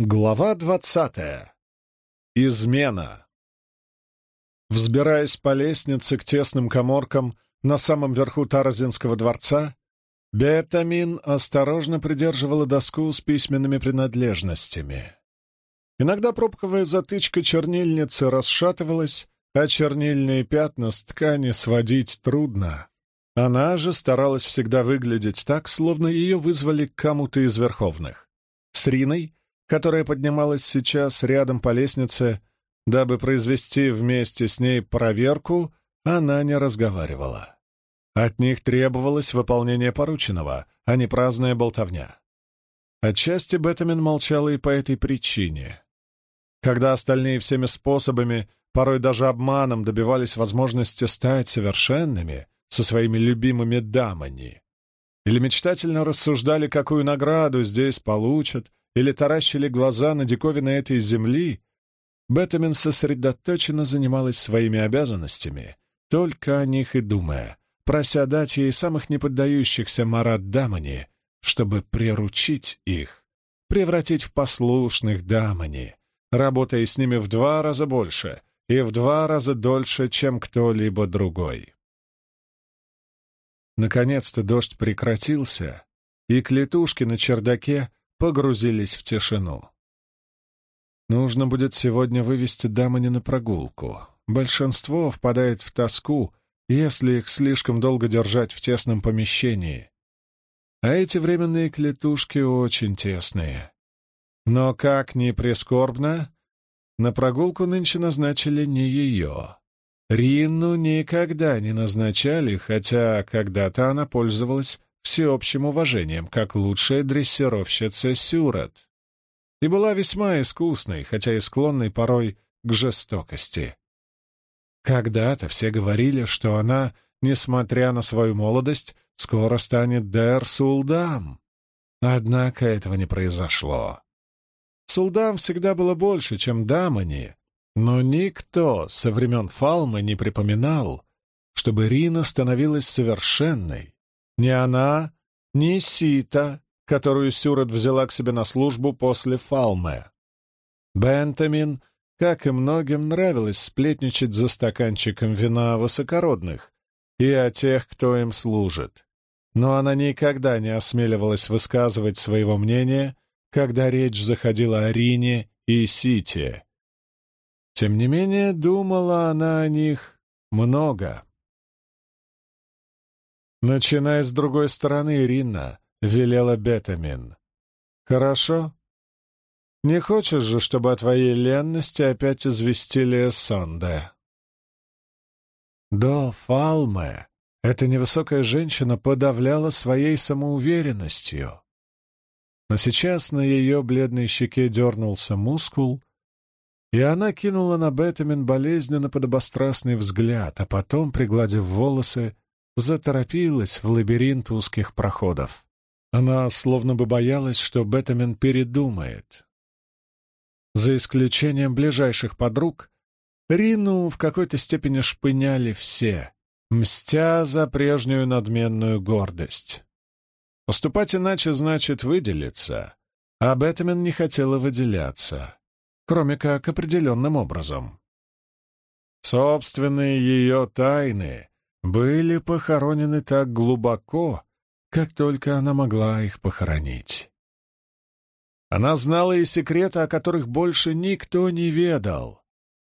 Глава двадцатая. Измена. Взбираясь по лестнице к тесным коморкам на самом верху Таразинского дворца, Бетамин осторожно придерживала доску с письменными принадлежностями. Иногда пробковая затычка чернильницы расшатывалась, а чернильные пятна с ткани сводить трудно. Она же старалась всегда выглядеть так, словно ее вызвали к кому-то из верховных. С Риной — которая поднималась сейчас рядом по лестнице, дабы произвести вместе с ней проверку, она не разговаривала. От них требовалось выполнение порученного, а не праздная болтовня. Отчасти Беттамин молчала и по этой причине. Когда остальные всеми способами, порой даже обманом, добивались возможности стать совершенными со своими любимыми дамами, или мечтательно рассуждали, какую награду здесь получат, или таращили глаза на диковины этой земли, Беттамен сосредоточенно занималась своими обязанностями, только о них и думая, прося дать ей самых неподдающихся Марат Дамани, чтобы приручить их, превратить в послушных Дамани, работая с ними в два раза больше и в два раза дольше, чем кто-либо другой. Наконец-то дождь прекратился, и клетушки на чердаке погрузились в тишину. Нужно будет сегодня вывести Дамани на прогулку. Большинство впадает в тоску, если их слишком долго держать в тесном помещении. А эти временные клетушки очень тесные. Но, как ни прискорбно, на прогулку нынче назначили не ее. Ринну никогда не назначали, хотя когда-то она пользовалась всеобщим уважением, как лучшая дрессировщица Сюрат, и была весьма искусной, хотя и склонной порой к жестокости. Когда-то все говорили, что она, несмотря на свою молодость, скоро станет Дер Сулдам. Однако этого не произошло. Сулдам всегда было больше, чем Дамани, но никто со времен Фалмы не припоминал, чтобы Рина становилась совершенной, ни она, ни Сита, которую Сюрот взяла к себе на службу после Фалме. Бентамин, как и многим, нравилось сплетничать за стаканчиком вина высокородных и о тех, кто им служит. Но она никогда не осмеливалась высказывать своего мнения, когда речь заходила о Рине и Сите. Тем не менее, думала она о них много. «Начинай с другой стороны, Ирина», — велела Бетамин. «Хорошо? Не хочешь же, чтобы о твоей ленности опять известили Сонде?» До Фалме эта невысокая женщина подавляла своей самоуверенностью. Но сейчас на ее бледной щеке дернулся мускул, и она кинула на Бетамин болезненно подобострастный взгляд, а потом, пригладив волосы, заторопилась в лабиринт узких проходов. Она словно бы боялась, что Бетамен передумает. За исключением ближайших подруг, Рину в какой-то степени шпыняли все, мстя за прежнюю надменную гордость. Поступать иначе значит выделиться, а Бетамен не хотела выделяться, кроме как определенным образом. Собственные ее тайны были похоронены так глубоко, как только она могла их похоронить. Она знала и секреты, о которых больше никто не ведал,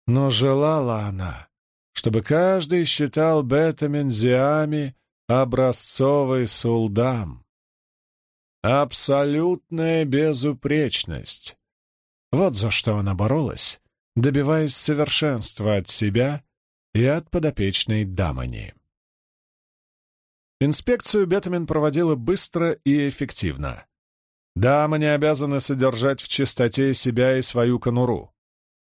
но желала она, чтобы каждый считал Бета-Мензиами образцовый сулдам. Абсолютная безупречность. Вот за что она боролась, добиваясь совершенства от себя и от подопечной Дамани. Инспекцию Бетамин проводила быстро и эффективно. Дамы не обязаны содержать в чистоте себя и свою конуру.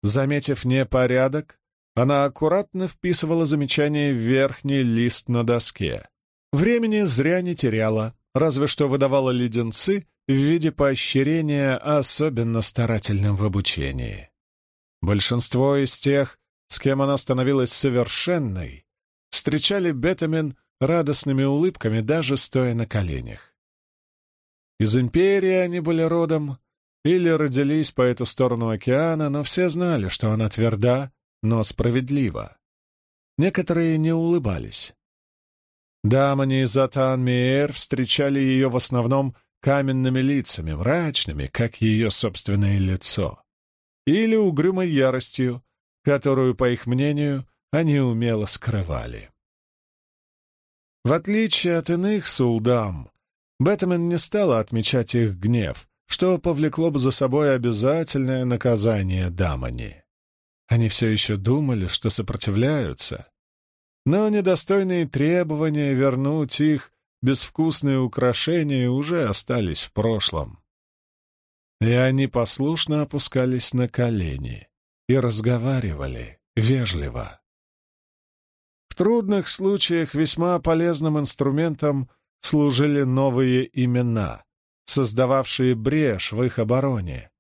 Заметив непорядок, она аккуратно вписывала замечание в верхний лист на доске. Времени зря не теряла, разве что выдавала леденцы в виде поощрения особенно старательным в обучении. Большинство из тех, с кем она становилась совершенной, встречали Бетамин радостными улыбками, даже стоя на коленях. Из империи они были родом, или родились по эту сторону океана, но все знали, что она тверда, но справедлива. Некоторые не улыбались. Дамани и Затан встречали ее в основном каменными лицами, мрачными, как ее собственное лицо, или угрюмой яростью, которую, по их мнению, они умело скрывали. В отличие от иных сулдам, Бэтмен не стала отмечать их гнев, что повлекло бы за собой обязательное наказание Дамани. Они все еще думали, что сопротивляются, но недостойные требования вернуть их безвкусные украшения уже остались в прошлом. И они послушно опускались на колени и разговаривали вежливо. Трудных случаях весьма полезным инструментом служили новые имена, создававшие брешь в их обороне.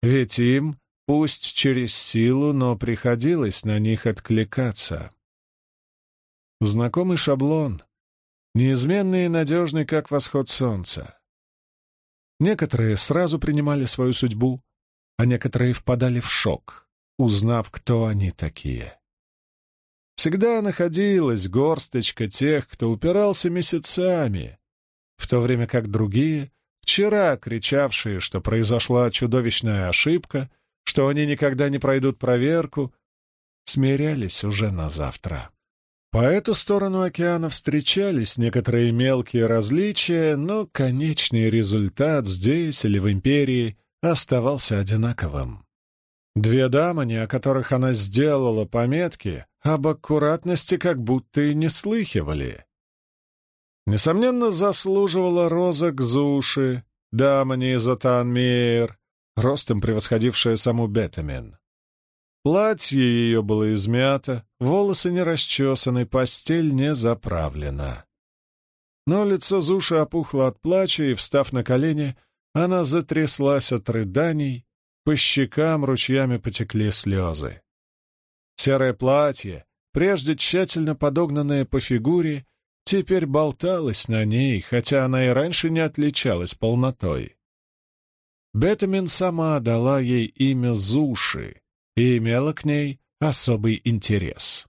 Ведь им, пусть через силу, но приходилось на них откликаться. Знакомый шаблон, неизменный и надежный, как восход солнца. Некоторые сразу принимали свою судьбу, а некоторые впадали в шок, узнав, кто они такие. Всегда находилась горсточка тех, кто упирался месяцами, в то время как другие, вчера кричавшие, что произошла чудовищная ошибка, что они никогда не пройдут проверку, смирялись уже на завтра. По эту сторону океана встречались некоторые мелкие различия, но конечный результат здесь или в империи оставался одинаковым. Две дамани, о которых она сделала пометки, об аккуратности как будто и не слыхивали. Несомненно, заслуживала Роза Гзуши, дамани Затанмейер, ростом превосходившая саму Бетамен. Платье ее было измято, волосы не расчесаны, постель не заправлена. Но лицо Зуши опухло от плача, и, встав на колени, она затряслась от рыданий, по щекам ручьями потекли слезы. Серое платье, прежде тщательно подогнанное по фигуре, теперь болталось на ней, хотя она и раньше не отличалась полнотой. Бетамин сама дала ей имя Зуши, и имела к ней особый интерес.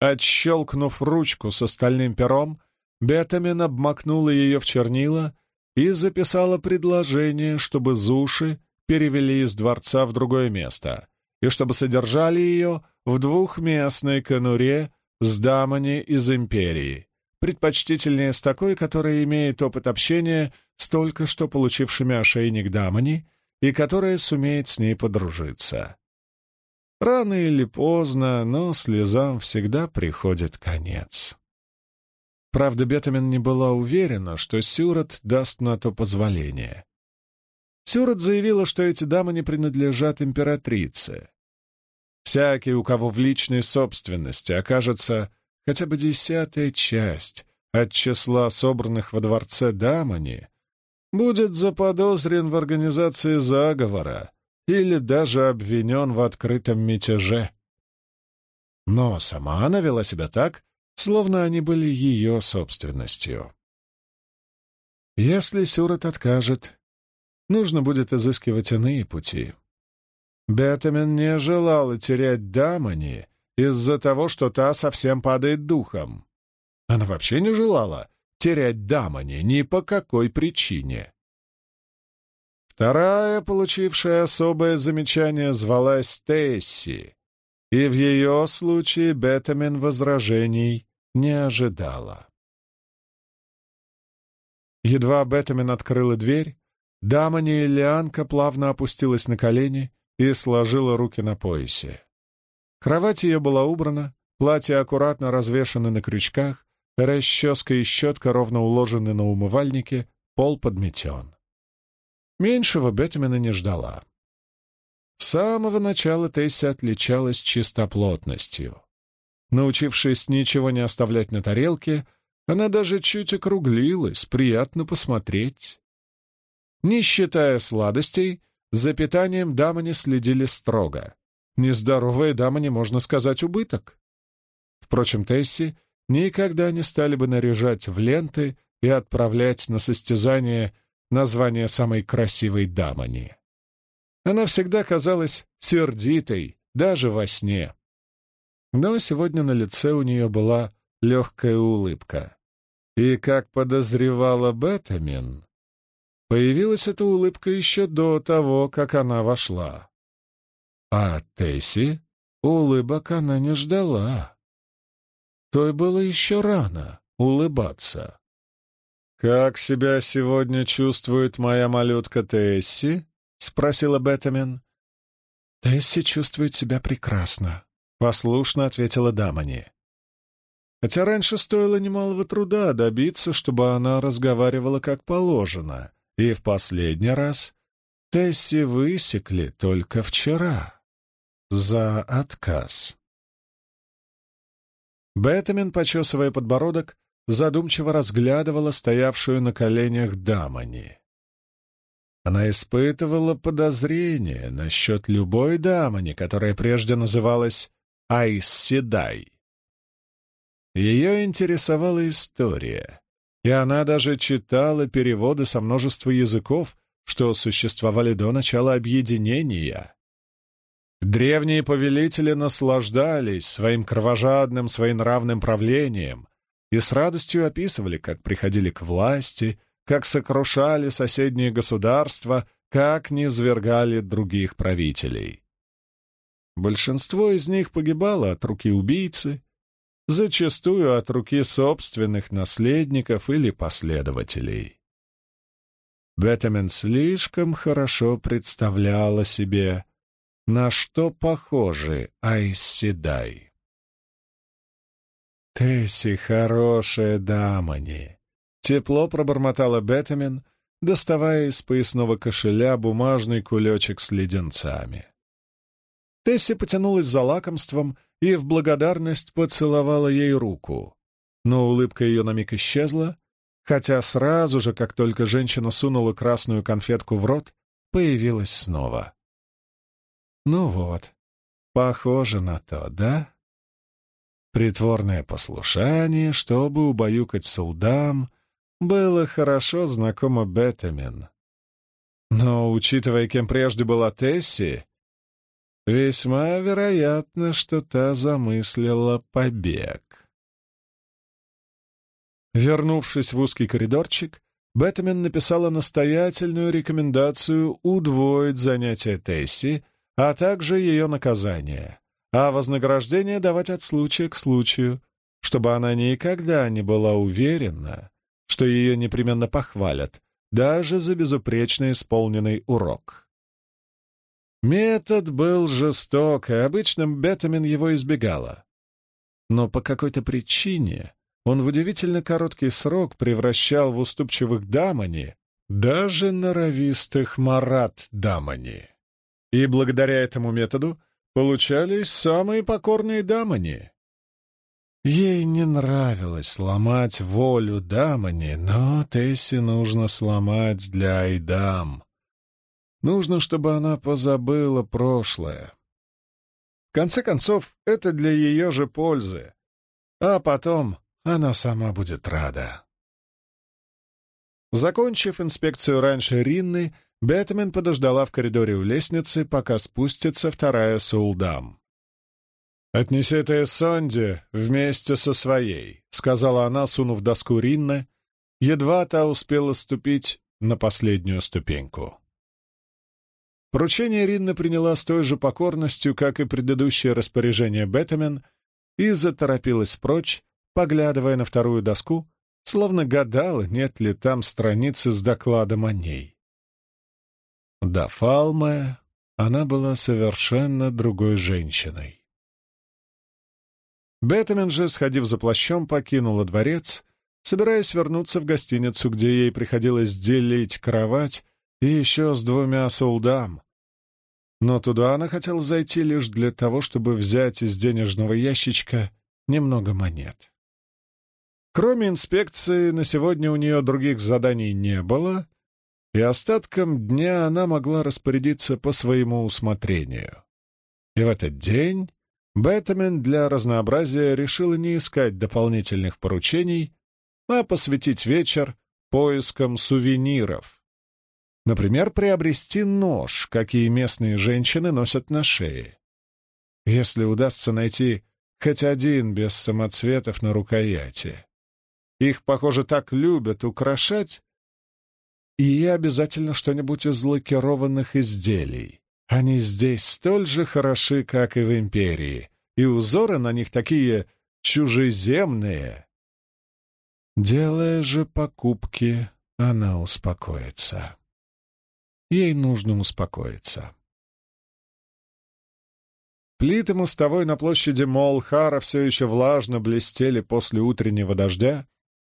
Отщелкнув ручку с остальным пером, Бетамин обмакнула ее в чернила и записала предложение, чтобы Зуши перевели из дворца в другое место, и чтобы содержали ее в двухместной конуре с дамами из империи, предпочтительнее с такой, которая имеет опыт общения с только что получившими ошейник дамани и которая сумеет с ней подружиться. Рано или поздно, но слезам всегда приходит конец. Правда, Бетамен не была уверена, что Сюрот даст на то позволение. Сюрот заявила, что эти дамы не принадлежат императрице. Всякий, у кого в личной собственности окажется хотя бы десятая часть от числа собранных во дворце дамани, будет заподозрен в организации заговора или даже обвинен в открытом мятеже. Но сама она вела себя так, словно они были ее собственностью. Если Сюрот откажет, нужно будет изыскивать иные пути. Бетамен не желала терять Дамани из-за того, что та совсем падает духом. Она вообще не желала, терять Дамани ни по какой причине. Вторая, получившая особое замечание, звалась Тесси, и в ее случае Бетамин возражений не ожидала. Едва Бетамин открыла дверь, Дамани Лианка плавно опустилась на колени и сложила руки на поясе. Кровать ее была убрана, платье аккуратно развешано на крючках, Расческа и щетка ровно уложены на умывальнике, пол подметен. Меньшего Бетмена не ждала. С самого начала Тесси отличалась чистоплотностью. Научившись ничего не оставлять на тарелке, она даже чуть округлилась, приятно посмотреть. Не считая сладостей, за питанием дамы не следили строго. Нездоровая дама не можно сказать убыток. Впрочем, Тесси никогда не стали бы наряжать в ленты и отправлять на состязание название самой красивой дамани. Она всегда казалась сердитой, даже во сне. Но сегодня на лице у нее была легкая улыбка. И, как подозревала Бетамин, появилась эта улыбка еще до того, как она вошла. А Тесси улыбок она не ждала. Той было еще рано улыбаться. «Как себя сегодня чувствует моя малютка Тесси?» — спросила Бетамин. «Тесси чувствует себя прекрасно», — послушно ответила Дамани. Хотя раньше стоило немалого труда добиться, чтобы она разговаривала как положено, и в последний раз Тесси высекли только вчера. За отказ. Бетамин, почесывая подбородок, задумчиво разглядывала стоявшую на коленях Дамани. Она испытывала подозрение насчет любой Дамани, которая прежде называлась Айсседай. Ее интересовала история, и она даже читала переводы со множества языков, что существовали до начала объединения. Древние повелители наслаждались своим кровожадным, своенравным правлением и с радостью описывали, как приходили к власти, как сокрушали соседние государства, как низвергали других правителей. Большинство из них погибало от руки убийцы, зачастую от руки собственных наследников или последователей. Бетамен слишком хорошо представляла себе, на что похожи Айсседай. «Тесси хорошая дамани!» — тепло пробормотала Бетамен, доставая из поясного кошеля бумажный кулечек с леденцами. Тесси потянулась за лакомством и в благодарность поцеловала ей руку, но улыбка ее на миг исчезла, хотя сразу же, как только женщина сунула красную конфетку в рот, появилась снова. «Ну вот, похоже на то, да?» Притворное послушание, чтобы убаюкать солдам, было хорошо знакомо Бетамен. Но, учитывая, кем прежде была Тесси, весьма вероятно, что та замыслила побег. Вернувшись в узкий коридорчик, Бэтмен написала настоятельную рекомендацию удвоить занятия Тесси, а также ее наказание а вознаграждение давать от случая к случаю, чтобы она никогда не была уверена, что ее непременно похвалят, даже за безупречно исполненный урок. Метод был жесток, и обычно Бетамин его избегала. Но по какой-то причине он в удивительно короткий срок превращал в уступчивых дамани даже норовистых марат дамани. И благодаря этому методу получались самые покорные дамани. Ей не нравилось сломать волю дамани, но Тесси нужно сломать для Айдам. Нужно, чтобы она позабыла прошлое. В конце концов, это для ее же пользы. А потом она сама будет рада. Закончив инспекцию раньше Ринны, Бэтмен подождала в коридоре у лестницы, пока спустится вторая Сулдам. «Отнеси это Сонде вместе со своей», — сказала она, сунув доску Ринна. Едва та успела ступить на последнюю ступеньку. Поручение Ринна приняла с той же покорностью, как и предыдущее распоряжение Бэтмен, и заторопилась прочь, поглядывая на вторую доску, словно гадала, нет ли там страницы с докладом о ней. До Фалме она была совершенно другой женщиной. Бетамен же, сходив за плащом, покинула дворец, собираясь вернуться в гостиницу, где ей приходилось делить кровать и еще с двумя солдам. Но туда она хотела зайти лишь для того, чтобы взять из денежного ящичка немного монет. Кроме инспекции, на сегодня у нее других заданий не было, и остатком дня она могла распорядиться по своему усмотрению. И в этот день Бэтмен для разнообразия решила не искать дополнительных поручений, а посвятить вечер поискам сувениров, Например, приобрести нож, какие местные женщины носят на шее. Если удастся найти хоть один без самоцветов на рукояти. Их, похоже, так любят украшать. И обязательно что-нибудь из лакированных изделий. Они здесь столь же хороши, как и в Империи, и узоры на них такие чужеземные. Делая же покупки, она успокоится. Ей нужно успокоиться. Плиты мостовой на площади Молхара все еще влажно блестели после утреннего дождя.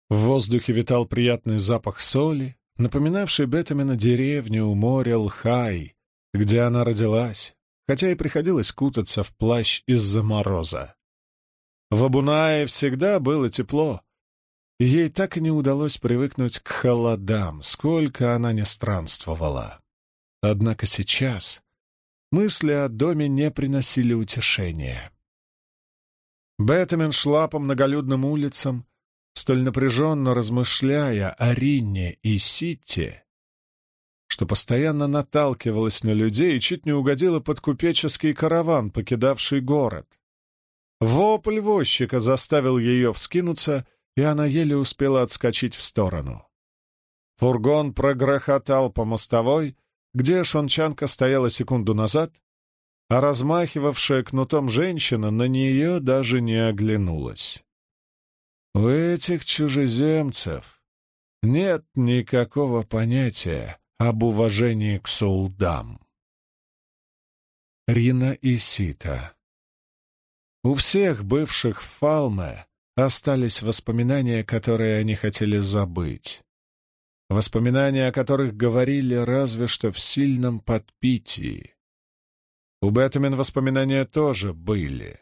В воздухе витал приятный запах соли, напоминавший Бетамина деревню у моря Лхай, где она родилась, хотя и приходилось кутаться в плащ из-за мороза. В Абунае всегда было тепло, и ей так и не удалось привыкнуть к холодам, сколько она не странствовала. Однако сейчас мысли о доме не приносили утешения. Бэтмен шла по многолюдным улицам, столь напряженно размышляя о Ринне и Ситте, что постоянно наталкивалась на людей и чуть не угодила под купеческий караван, покидавший город. Вопль возчика заставил ее вскинуться, и она еле успела отскочить в сторону. Фургон прогрохотал по мостовой, где шончанка стояла секунду назад, а размахивавшая кнутом женщина на нее даже не оглянулась. У этих чужеземцев нет никакого понятия об уважении к солдам. Рина и Сита. У всех бывших в Фалме остались воспоминания, которые они хотели забыть воспоминания о которых говорили разве что в сильном подпитии. У Бетамен воспоминания тоже были,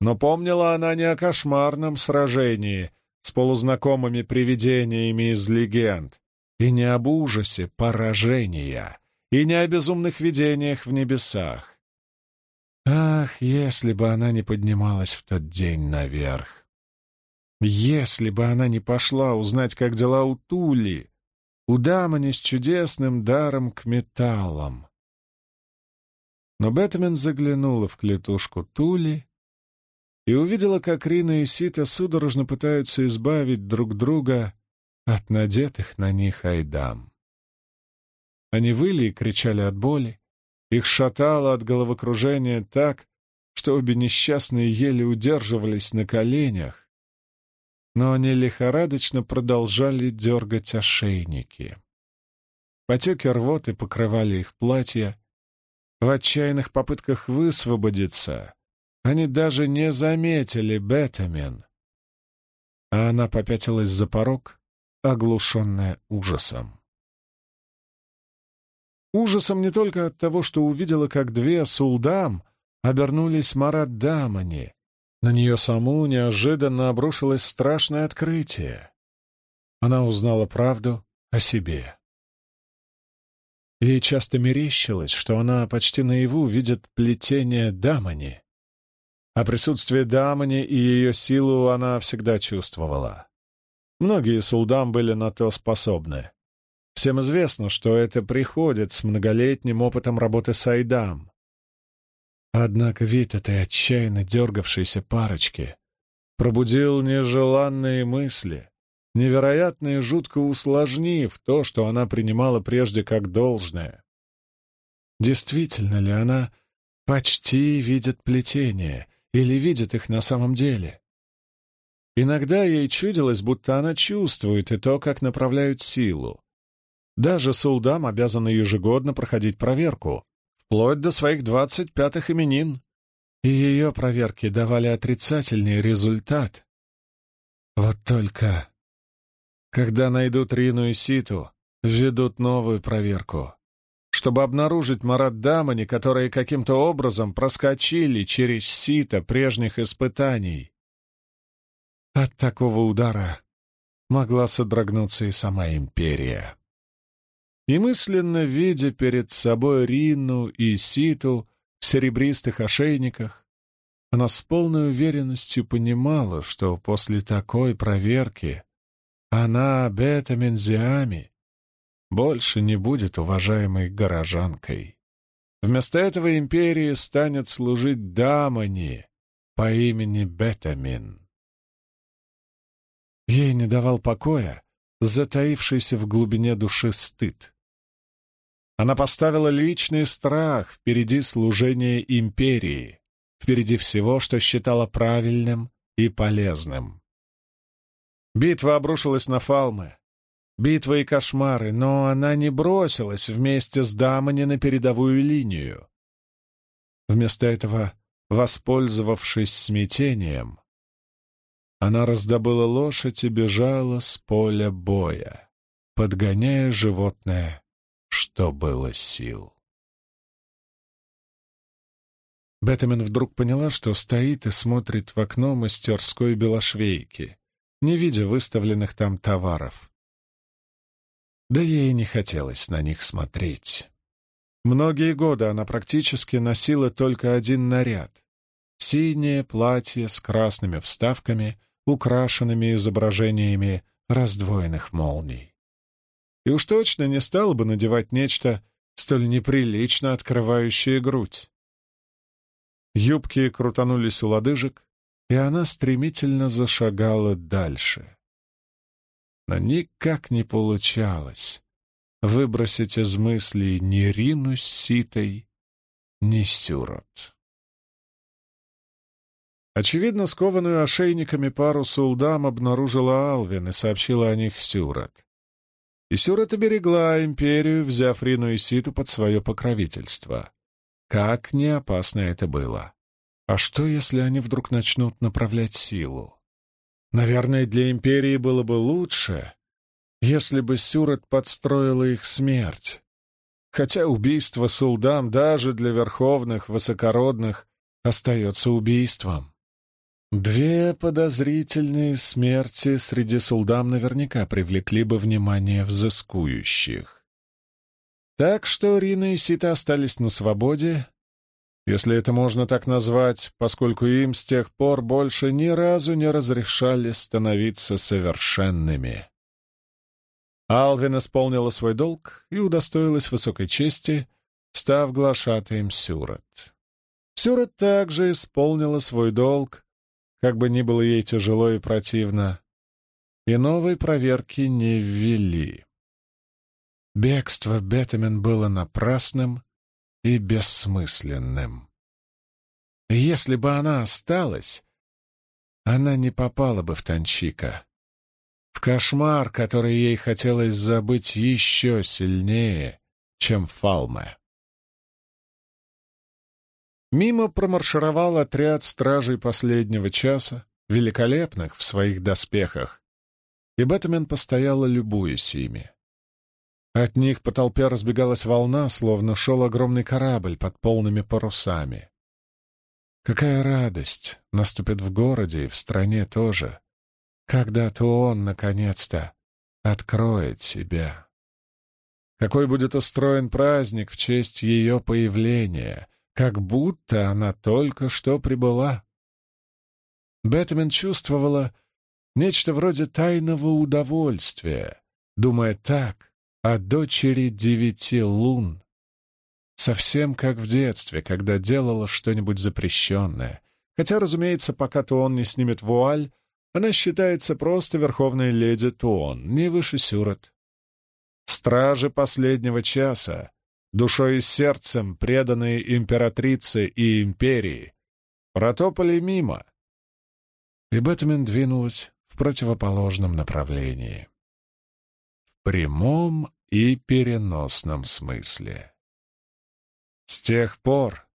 но помнила она не о кошмарном сражении с полузнакомыми привидениями из легенд, и не об ужасе поражения, и не о безумных видениях в небесах. Ах, если бы она не поднималась в тот день наверх! Если бы она не пошла узнать, как дела у Тули, у Дамани с чудесным даром к металлам. Но Бэтмен заглянула в клетушку Тули и увидела, как Рина и Сита судорожно пытаются избавить друг друга от надетых на них айдам. Они выли и кричали от боли, их шатало от головокружения так, что обе несчастные еле удерживались на коленях, но они лихорадочно продолжали дергать ошейники. Потеки рвоты покрывали их платья. В отчаянных попытках высвободиться они даже не заметили Бетамен. А она попятилась за порог, оглушенная ужасом. Ужасом не только от того, что увидела, как две сулдам обернулись Мараддамани, на нее саму неожиданно обрушилось страшное открытие. Она узнала правду о себе. Ей часто мерещилось, что она почти наяву видит плетение Дамани. А присутствие Дамани и ее силу она всегда чувствовала. Многие сулдам были на то способны. Всем известно, что это приходит с многолетним опытом работы с Айдам. Однако вид этой отчаянно дергавшейся парочки пробудил нежеланные мысли, невероятно и жутко усложнив то, что она принимала прежде как должное. Действительно ли она почти видит плетения или видит их на самом деле? Иногда ей чудилось, будто она чувствует и то, как направляют силу. Даже Сулдам обязаны ежегодно проходить проверку, вплоть до своих двадцать пятых именин, и ее проверки давали отрицательный результат. Вот только, когда найдут Рину и Ситу, введут новую проверку, чтобы обнаружить Марат Дамани, которые каким-то образом проскочили через сито прежних испытаний. От такого удара могла содрогнуться и сама империя и мысленно видя перед собой Рину и Ситу в серебристых ошейниках, она с полной уверенностью понимала, что после такой проверки она, Бета Мензиами, больше не будет уважаемой горожанкой. Вместо этого империи станет служить Дамани по имени Бетамин. Ей не давал покоя затаившийся в глубине души стыд. Она поставила личный страх впереди служения империи, впереди всего, что считала правильным и полезным. Битва обрушилась на Фалмы, битвы и кошмары, но она не бросилась вместе с Дамани на передовую линию. Вместо этого, воспользовавшись смятением, она раздобыла лошадь и бежала с поля боя, подгоняя животное, что было сил. Беттамен вдруг поняла, что стоит и смотрит в окно мастерской белошвейки, не видя выставленных там товаров. Да ей не хотелось на них смотреть. Многие годы она практически носила только один наряд — синее платье с красными вставками, украшенными изображениями раздвоенных молний. И уж точно не стала бы надевать нечто столь неприлично открывающее грудь. Юбки крутанулись у лодыжек, и она стремительно зашагала дальше но никак не получалось выбросить из мыслей ни Рину с Ситой, ни Сюрот. Очевидно, скованную ошейниками пару Сулдам обнаружила Алвин и сообщила о них Сюрот. И Сюрот оберегла империю, взяв Рину и Ситу под свое покровительство. Как не опасно это было. А что, если они вдруг начнут направлять силу? Наверное, для империи было бы лучше, если бы Сюрот подстроила их смерть. Хотя убийство сулдам даже для верховных, высокородных остается убийством. Две подозрительные смерти среди сулдам наверняка привлекли бы внимание взыскующих. Так что Рина и Сита остались на свободе, если это можно так назвать, поскольку им с тех пор больше ни разу не разрешали становиться совершенными. Алвин исполнила свой долг и удостоилась высокой чести, став глашатаем Сюрот. Сюрот также исполнила свой долг, как бы ни было ей тяжело и противно, и новой проверки не ввели. Бегство Бетамен было напрасным, и бессмысленным. Если бы она осталась, она не попала бы в Танчика. В кошмар, который ей хотелось забыть еще сильнее, чем Фалме. Мимо промаршировал отряд стражей последнего часа, великолепных в своих доспехах, и Бэтмен постояла, любуясь ими. От них по толпе разбегалась волна, словно шел огромный корабль под полными парусами. Какая радость наступит в городе и в стране тоже, когда-то он, наконец-то, откроет себя. Какой будет устроен праздник в честь ее появления, как будто она только что прибыла. Бэтмен чувствовала нечто вроде тайного удовольствия, думая так, о дочери девяти лун. Совсем как в детстве, когда делала что-нибудь запрещенное. Хотя, разумеется, пока Туон не снимет вуаль, она считается просто верховной леди Туон, не выше Сюрот. Стражи последнего часа, душой и сердцем преданные императрице и империи, протопали мимо. И Бэтмен двинулась в противоположном направлении прямом и переносном смысле. С тех пор,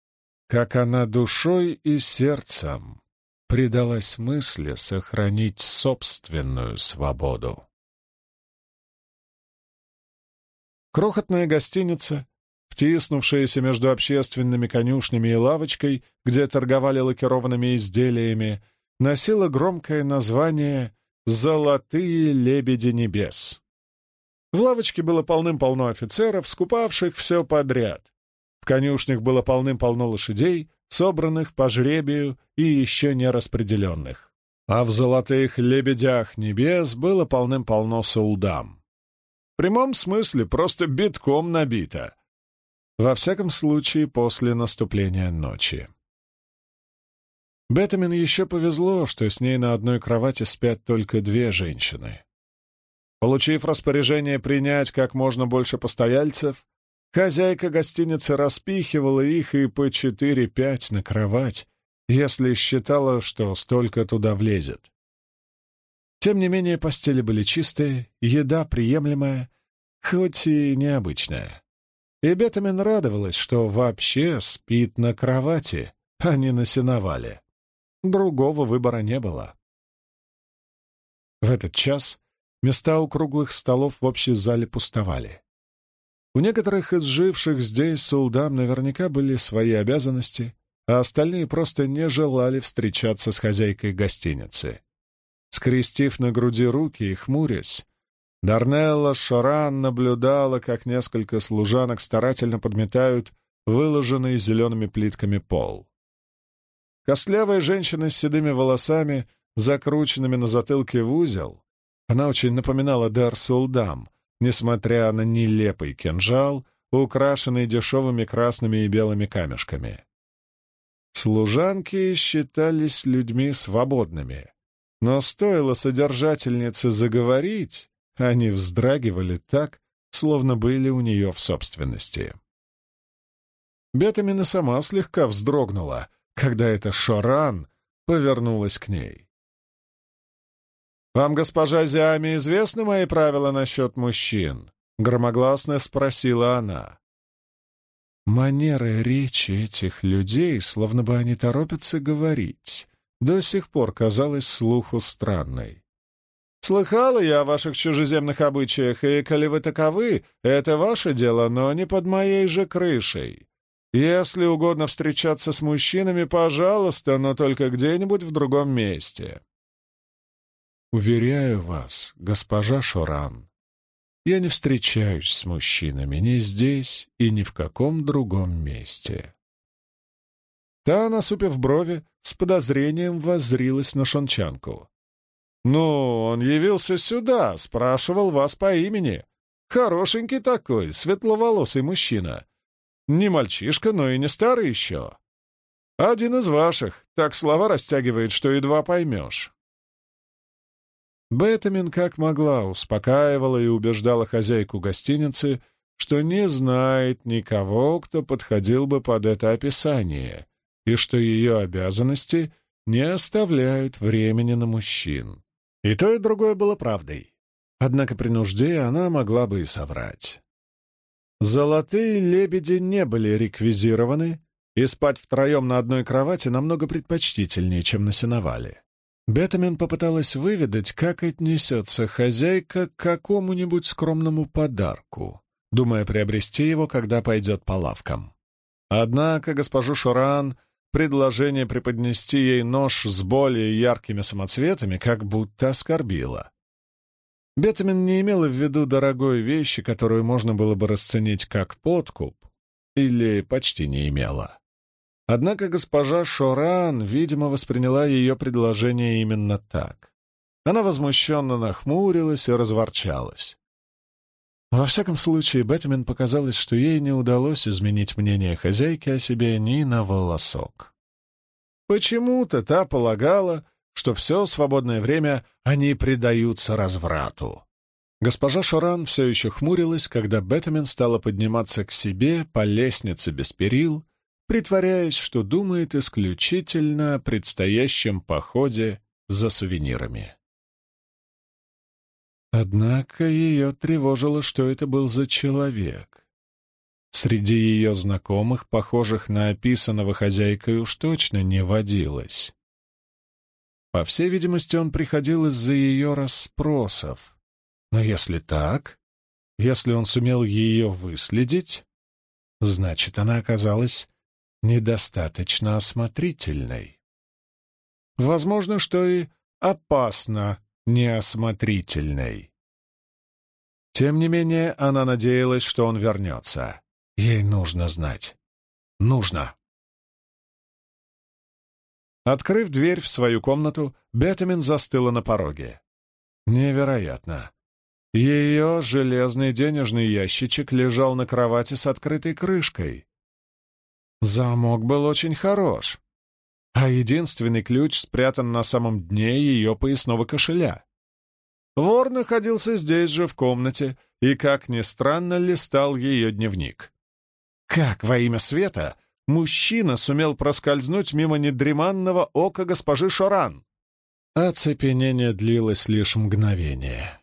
как она душой и сердцем предалась мысли сохранить собственную свободу. Крохотная гостиница, втиснувшаяся между общественными конюшнями и лавочкой, где торговали лакированными изделиями, носила громкое название «Золотые лебеди небес». В лавочке было полным-полно офицеров, скупавших все подряд. В конюшнях было полным-полно лошадей, собранных по жребию и еще не распределенных. А в золотых лебедях небес было полным-полно сулдам. прямом смысле просто битком набита. Во всяком случае, после наступления ночи. Бетамин еще повезло, что с ней на одной кровати спят только две женщины. Получив распоряжение принять как можно больше постояльцев, хозяйка гостиницы распихивала их и по четыре-пять на кровать, если считала, что столько туда влезет. Тем не менее, постели были чистые, еда приемлемая, хоть и необычная. И Бетамин радовалась, что вообще спит на кровати, а не на сеновале. Другого выбора не было. В этот час Места у круглых столов в общей зале пустовали. У некоторых из живших здесь солдам наверняка были свои обязанности, а остальные просто не желали встречаться с хозяйкой гостиницы. Скрестив на груди руки и хмурясь, Дарнелла Шоран наблюдала, как несколько служанок старательно подметают выложенный зелеными плитками пол. Костлявая женщина с седыми волосами, закрученными на затылке в узел, она очень напоминала Дар Сулдам, несмотря на нелепый кинжал, украшенный дешевыми красными и белыми камешками. Служанки считались людьми свободными, но стоило содержательнице заговорить, они вздрагивали так, словно были у нее в собственности. Бетамина сама слегка вздрогнула, когда эта Шоран повернулась к ней. «Вам, госпожа Зиами, известны мои правила насчет мужчин?» — громогласно спросила она. Манера речи этих людей, словно бы они торопятся говорить, до сих пор казалась слуху странной. «Слыхала я о ваших чужеземных обычаях, и, коли вы таковы, это ваше дело, но не под моей же крышей. Если угодно встречаться с мужчинами, пожалуйста, но только где-нибудь в другом месте». Уверяю вас, госпожа Шоран, я не встречаюсь с мужчинами ни здесь и ни в каком другом месте. Та, насупив брови, с подозрением воззрилась на шончанку. «Ну, он явился сюда, спрашивал вас по имени. Хорошенький такой, светловолосый мужчина. Не мальчишка, но и не старый еще. Один из ваших, так слова растягивает, что едва поймешь». Бетамин как могла успокаивала и убеждала хозяйку гостиницы, что не знает никого, кто подходил бы под это описание, и что ее обязанности не оставляют времени на мужчин. И то, и другое было правдой. Однако при нужде она могла бы и соврать. Золотые лебеди не были реквизированы, и спать втроем на одной кровати намного предпочтительнее, чем на сеновале. Бетамен попыталась выведать, как отнесется хозяйка к какому-нибудь скромному подарку, думая приобрести его, когда пойдет по лавкам. Однако госпожу Шуран предложение преподнести ей нож с более яркими самоцветами как будто оскорбило. Бетамен не имела в виду дорогой вещи, которую можно было бы расценить как подкуп, или почти не имела. Однако госпожа Шоран, видимо, восприняла ее предложение именно так. Она возмущенно нахмурилась и разворчалась. Во всяком случае, Бэтмен показалось, что ей не удалось изменить мнение хозяйки о себе ни на волосок. Почему-то та полагала, что все свободное время они предаются разврату. Госпожа Шоран все еще хмурилась, когда Бэтмен стала подниматься к себе по лестнице без перил, притворяясь, что думает исключительно о предстоящем походе за сувенирами. Однако ее тревожило, что это был за человек. Среди ее знакомых, похожих на описанного хозяйкой, уж точно не водилось. По всей видимости, он приходил из-за ее расспросов. Но если так, если он сумел ее выследить, значит, она оказалась недостаточно осмотрительной. Возможно, что и опасно неосмотрительной. Тем не менее, она надеялась, что он вернется. Ей нужно знать. Нужно. Открыв дверь в свою комнату, Бетамин застыла на пороге. Невероятно. Ее железный денежный ящичек лежал на кровати с открытой крышкой. Замок был очень хорош, а единственный ключ спрятан на самом дне ее поясного кошеля. Вор находился здесь же, в комнате, и, как ни странно, листал ее дневник. Как во имя света мужчина сумел проскользнуть мимо недреманного ока госпожи Шоран? Оцепенение длилось лишь мгновение.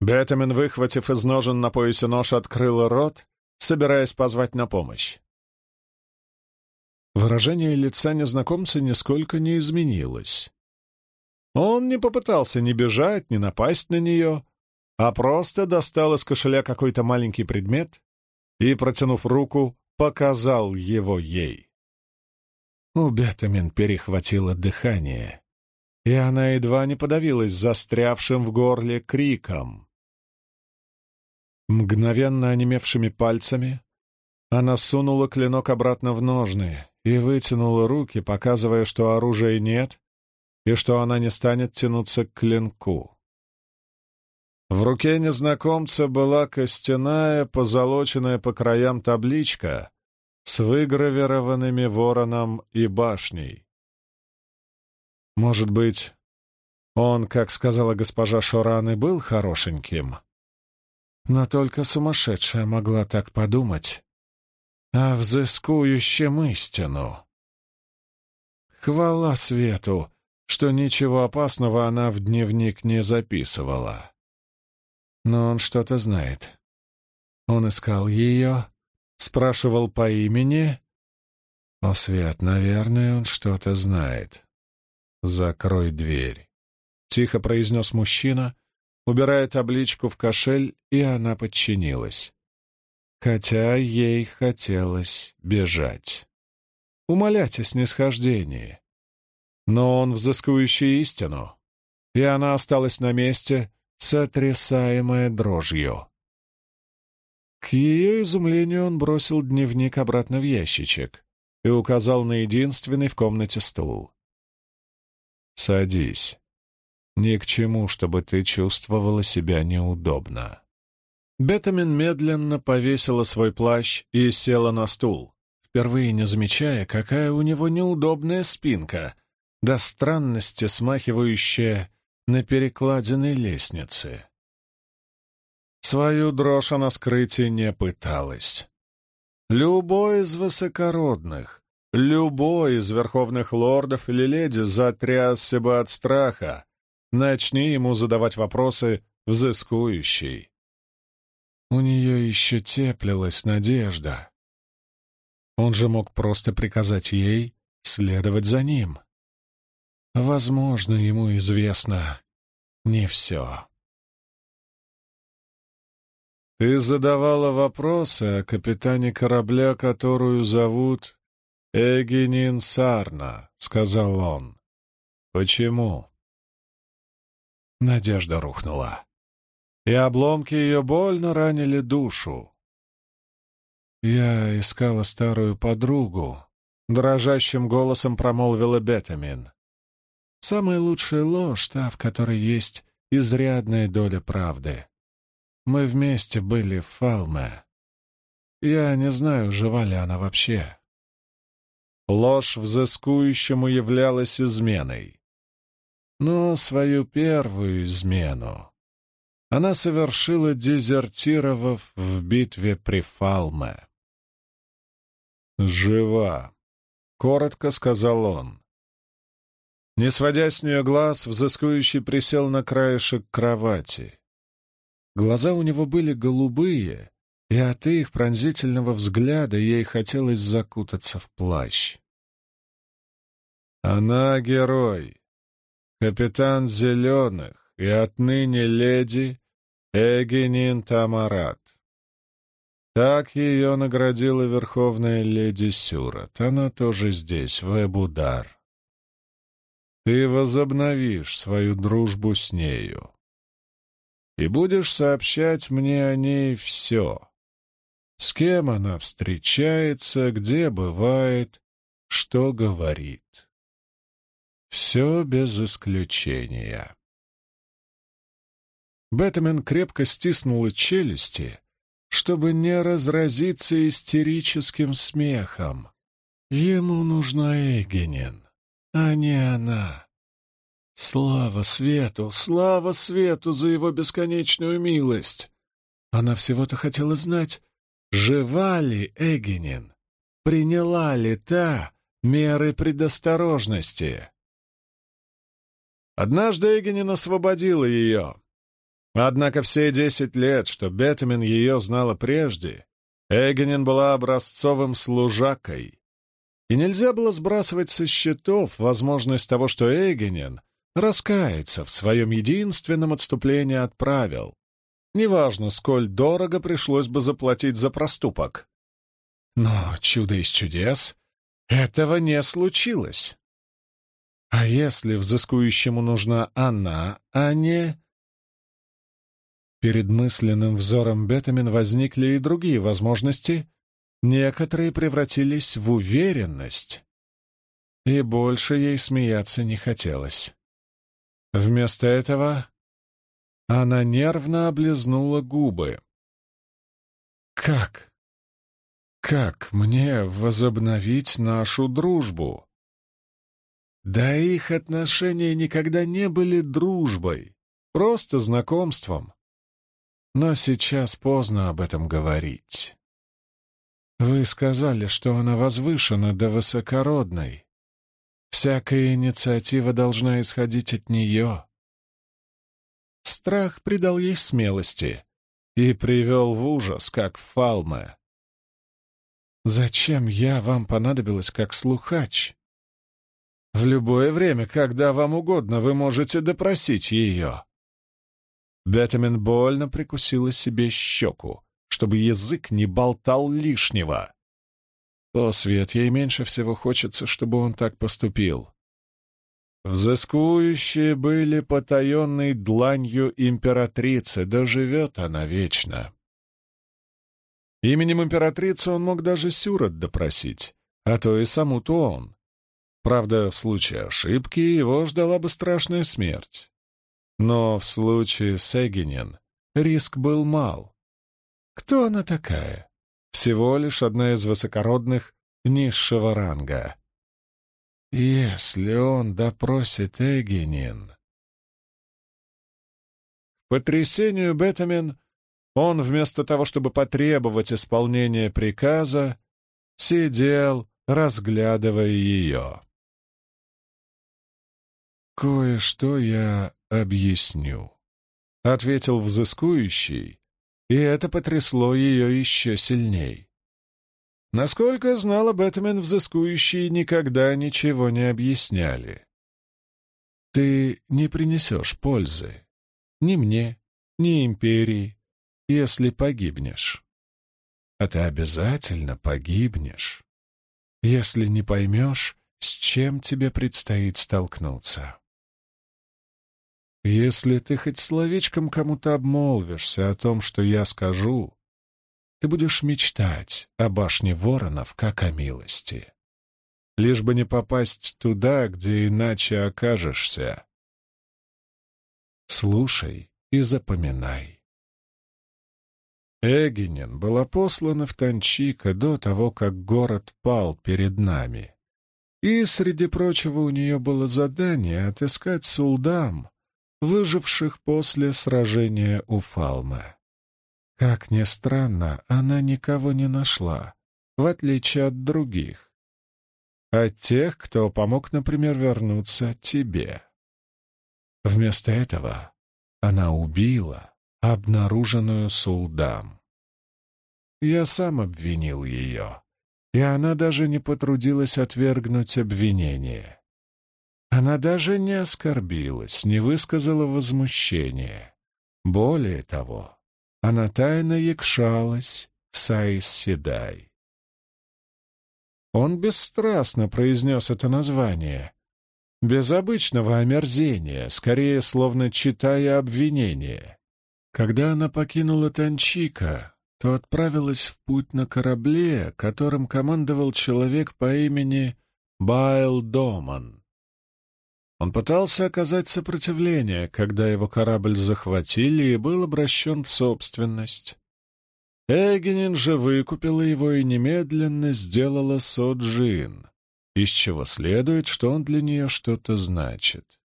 Бетамен, выхватив из ножен на поясе нож, открыл рот, собираясь позвать на помощь. Выражение лица незнакомца нисколько не изменилось. Он не попытался ни бежать, ни напасть на нее, а просто достал из кошеля какой-то маленький предмет и, протянув руку, показал его ей. У Бетамин перехватило дыхание, и она едва не подавилась застрявшим в горле криком. Мгновенно онемевшими пальцами она сунула клинок обратно в ножны и вытянула руки, показывая, что оружия нет и что она не станет тянуться к клинку. В руке незнакомца была костяная, позолоченная по краям табличка с выгравированными вороном и башней. Может быть, он, как сказала госпожа Шоран, и был хорошеньким? Но только сумасшедшая могла так подумать а взыскующим истину. Хвала свету, что ничего опасного она в дневник не записывала. Но он что-то знает. Он искал ее, спрашивал по имени. О, Свет, наверное, он что-то знает. «Закрой дверь», — тихо произнес мужчина, убирая табличку в кошель, и она подчинилась хотя ей хотелось бежать. Умолять о снисхождении. Но он взыскующий истину, и она осталась на месте, сотрясаемая дрожью. К ее изумлению он бросил дневник обратно в ящичек и указал на единственный в комнате стул. «Садись. Ни к чему, чтобы ты чувствовала себя неудобно». Бетамин медленно повесила свой плащ и села на стул, впервые не замечая, какая у него неудобная спинка, до странности смахивающая на перекладиной лестнице. Свою дрожь она скрыть не пыталась. Любой из высокородных, любой из верховных лордов или леди затрясся бы от страха, начни ему задавать вопросы взыскующий. У нее еще теплилась надежда. Он же мог просто приказать ей следовать за ним. Возможно, ему известно не все. «Ты задавала вопросы о капитане корабля, которую зовут Эгенин Сарна», — сказал он. «Почему?» Надежда рухнула и обломки ее больно ранили душу. «Я искала старую подругу», — дрожащим голосом промолвила Бетамин. «Самая лучшая ложь — та, в которой есть изрядная доля правды. Мы вместе были в Фалме. Я не знаю, жива ли она вообще». Ложь взыскующему являлась изменой. Но свою первую измену она совершила, дезертировав в битве при Фалме. «Жива», — коротко сказал он. Не сводя с нее глаз, взыскующий присел на краешек кровати. Глаза у него были голубые, и от их пронзительного взгляда ей хотелось закутаться в плащ. Она герой, капитан Зеленых и отныне леди, Эгенин Тамарат. Так ее наградила верховная леди Сюрат. Она тоже здесь, в Эбудар. Ты возобновишь свою дружбу с нею. И будешь сообщать мне о ней все. С кем она встречается, где бывает, что говорит. Все без исключения. Бэтмен крепко стиснула челюсти, чтобы не разразиться истерическим смехом. Ему нужна Эгенин, а не она. Слава свету, слава свету за его бесконечную милость! Она всего-то хотела знать, жива ли Эгенин, приняла ли та меры предосторожности. Однажды Эгенин освободила ее. Однако все десять лет, что Бетамин ее знала прежде, Эгенин была образцовым служакой. И нельзя было сбрасывать со счетов возможность того, что Эгенин раскается в своем единственном отступлении от правил. Неважно, сколь дорого пришлось бы заплатить за проступок. Но чудо из чудес этого не случилось. А если взыскующему нужна она, а не... Перед мысленным взором Бетамин возникли и другие возможности, некоторые превратились в уверенность. И больше ей смеяться не хотелось. Вместо этого она нервно облизнула губы. «Как? Как мне возобновить нашу дружбу?» Да их отношения никогда не были дружбой, просто знакомством. Но сейчас поздно об этом говорить. Вы сказали, что она возвышена до высокородной. Всякая инициатива должна исходить от нее. Страх придал ей смелости и привел в ужас, как Фалме. «Зачем я вам понадобилась как слухач?» В любое время, когда вам угодно, вы можете допросить ее. Бетамин больно прикусила себе щеку, чтобы язык не болтал лишнего. О, Свет, ей меньше всего хочется, чтобы он так поступил. Взыскующие были потаенной дланью императрицы, да живет она вечно. Именем императрицы он мог даже Сюрот допросить, а то и саму Туон. Правда, в случае ошибки его ждала бы страшная смерть. Но в случае с Эгенен риск был мал. Кто она такая? Всего лишь одна из высокородных низшего ранга. Если он допросит Эгенин... Потрясению Бетамен он, вместо того, чтобы потребовать исполнения приказа, сидел, разглядывая ее. «Кое-что я объясню», — ответил взыскующий, и это потрясло ее еще сильней. Насколько знала Бэтмен, взыскующие никогда ничего не объясняли. «Ты не принесешь пользы ни мне, ни империи, если погибнешь. А ты обязательно погибнешь, если не поймешь, с чем тебе предстоит столкнуться». Если ты хоть словечком кому-то обмолвишься о том, что я скажу, ты будешь мечтать о башне воронов, как о милости. Лишь бы не попасть туда, где иначе окажешься. Слушай и запоминай. Эгенин была послана в Танчика до того, как город пал перед нами. И, среди прочего, у нее было задание отыскать Сулдам, выживших после сражения у Фалма. Как ни странно, она никого не нашла, в отличие от других. От тех, кто помог, например, вернуться тебе. Вместо этого она убила обнаруженную Сулдам. Я сам обвинил ее, и она даже не потрудилась отвергнуть обвинение. Она даже не оскорбилась, не высказала возмущения. Более того, она тайно якшалась с Айс. Он бесстрастно произнес это название, без обычного омерзения, скорее словно читая обвинение. Когда она покинула Танчика, то отправилась в путь на корабле, которым командовал человек по имени Байл Доман. Он пытался оказать сопротивление, когда его корабль захватили и был обращен в собственность. Эгенин же выкупила его и немедленно сделала Соджин, из чего следует, что он для нее что-то значит.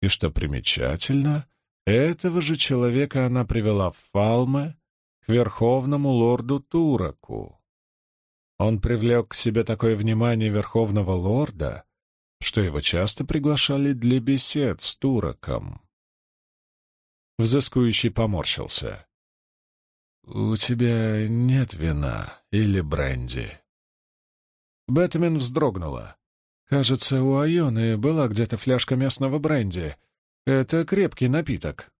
И что примечательно, этого же человека она привела в Фалме к верховному лорду Тураку. Он привлек к себе такое внимание верховного лорда, что его часто приглашали для бесед с Тураком. Взыскующий поморщился. «У тебя нет вина или бренди?» Бэтмен вздрогнула. «Кажется, у Айоны была где-то фляжка местного бренди. Это крепкий напиток».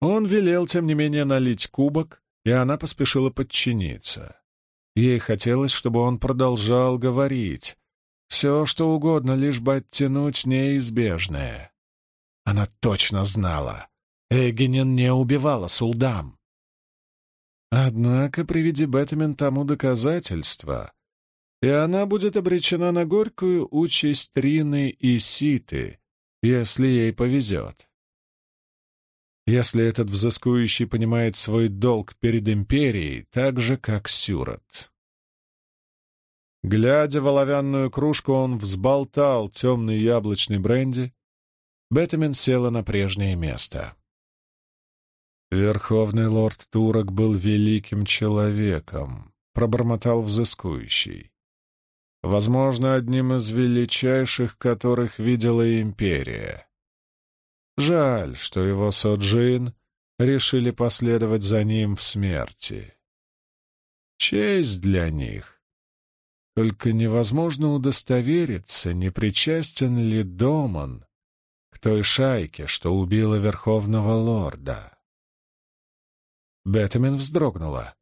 Он велел, тем не менее, налить кубок, и она поспешила подчиниться. Ей хотелось, чтобы он продолжал говорить. Все, что угодно, лишь бы оттянуть неизбежное. Она точно знала. Эгенин не убивала Сулдам. Однако приведи Бэтмен тому доказательства, и она будет обречена на горькую участь Трины и Ситы, если ей повезет. Если этот взыскующий понимает свой долг перед Империей так же, как Сюрот. Глядя в оловянную кружку, он взболтал темный яблочный бренди. Бетамен села на прежнее место. Верховный лорд Турок был великим человеком, пробормотал взыскующий. Возможно, одним из величайших, которых видела империя. Жаль, что его Соджин решили последовать за ним в смерти. Честь для них. Только невозможно удостовериться, не причастен ли Доман к той шайке, что убила Верховного Лорда. Бетамин вздрогнула.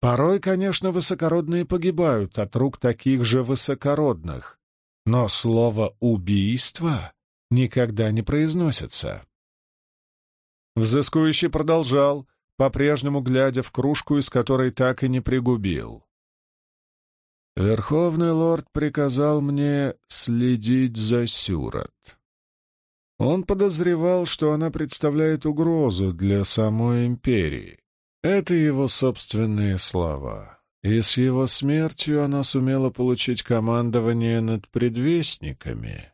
Порой, конечно, высокородные погибают от рук таких же высокородных, но слово «убийство» никогда не произносится. Взыскующий продолжал, по-прежнему глядя в кружку, из которой так и не пригубил. Верховный лорд приказал мне следить за Сюрот. Он подозревал, что она представляет угрозу для самой империи. Это его собственные слова. И с его смертью она сумела получить командование над предвестниками.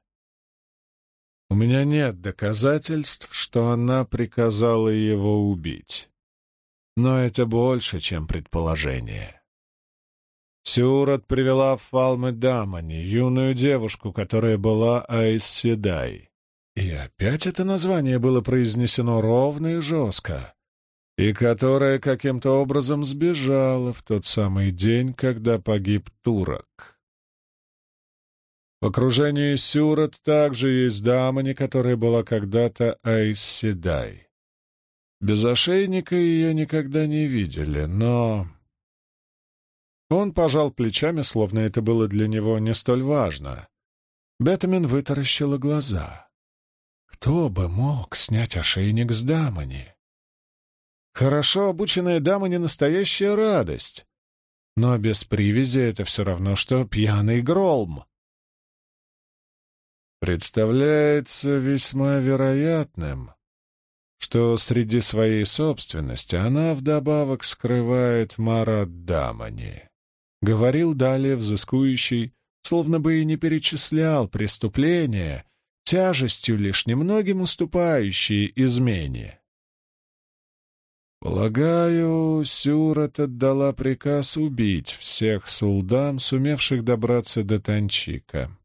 У меня нет доказательств, что она приказала его убить. Но это больше, чем предположение. Сюрат привела в Фалмы Дамани, юную девушку, которая была Айсседай. И опять это название было произнесено ровно и жестко и которая каким-то образом сбежала в тот самый день, когда погиб Турок. В окружении Сюрот также есть дамани, которая была когда-то Айсседай. Без ошейника ее никогда не видели, но... Он пожал плечами, словно это было для него не столь важно. Бетамен вытаращила глаза. Кто бы мог снять ошейник с дамани? Хорошо обученная дама не настоящая радость. Но без привязи это все равно, что пьяный гролм. Представляется весьма вероятным, что среди своей собственности она вдобавок скрывает Марат Дамани. Говорил далее взыскующий, словно бы и не перечислял преступления, тяжестью лишь немногим уступающие измене. Полагаю, Сюрат отдала приказ убить всех сулдам, сумевших добраться до Танчика.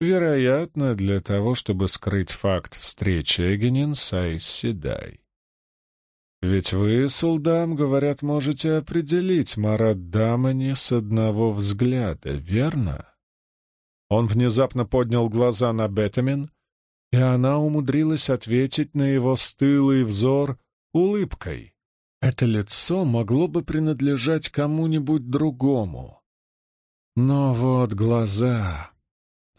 Вероятно, для того, чтобы скрыть факт встречи Эгенин с Айсседай. Ведь вы, сулдам, говорят, можете определить Марат Дамани с одного взгляда, верно? Он внезапно поднял глаза на Бетамин, и она умудрилась ответить на его стылый взор улыбкой. Это лицо могло бы принадлежать кому-нибудь другому. Но вот глаза...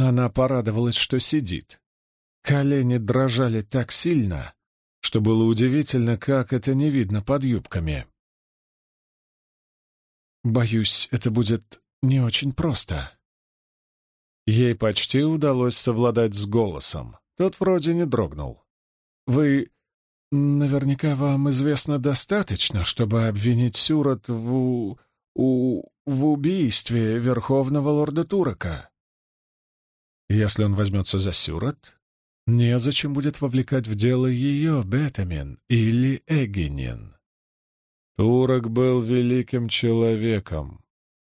Она порадовалась, что сидит. Колени дрожали так сильно, что было удивительно, как это не видно под юбками. «Боюсь, это будет не очень просто». Ей почти удалось совладать с голосом. Тот вроде не дрогнул. «Вы... наверняка вам известно достаточно, чтобы обвинить Сюрот в... у... в убийстве Верховного Лорда Турака. Если он возьмется за Сюрот, незачем будет вовлекать в дело ее Бетамин или Эгенин. Турок был великим человеком,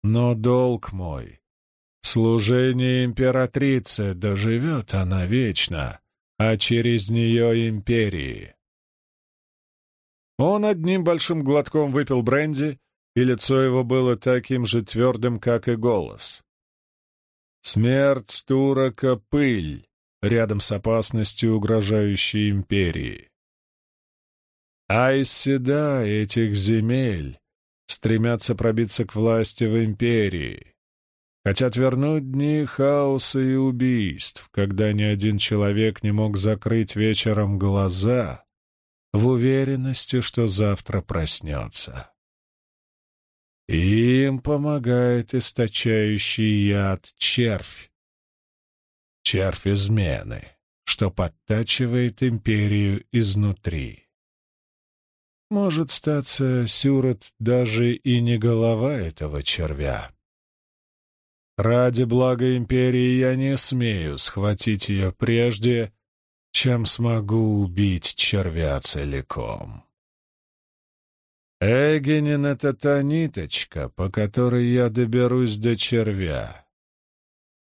но долг мой Служение императрице доживет она вечно, а через нее империи. Он одним большим глотком выпил бренди, и лицо его было таким же твердым, как и голос. Смерть Турака — пыль, рядом с опасностью, угрожающей империи. А из седа этих земель стремятся пробиться к власти в империи. Хотят вернуть дни хаоса и убийств, когда ни один человек не мог закрыть вечером глаза в уверенности, что завтра проснется. Им помогает источающий яд червь. Червь измены, что подтачивает империю изнутри. Может статься, Сюрот даже и не голова этого червя. Ради блага империи я не смею схватить ее прежде, чем смогу убить червя целиком. Эгенин — это та ниточка, по которой я доберусь до червя.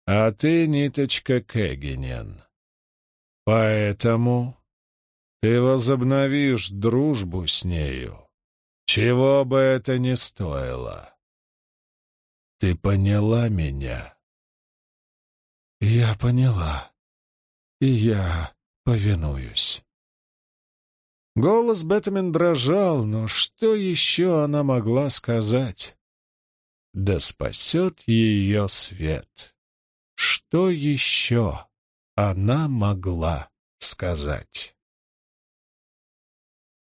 А ты — ниточка Кэгенин. Поэтому ты возобновишь дружбу с нею, чего бы это ни стоило. Ты поняла меня?» «Я поняла, и я повинуюсь». Голос Бэтмен дрожал, но что еще она могла сказать? «Да спасет ее свет». Что еще она могла сказать?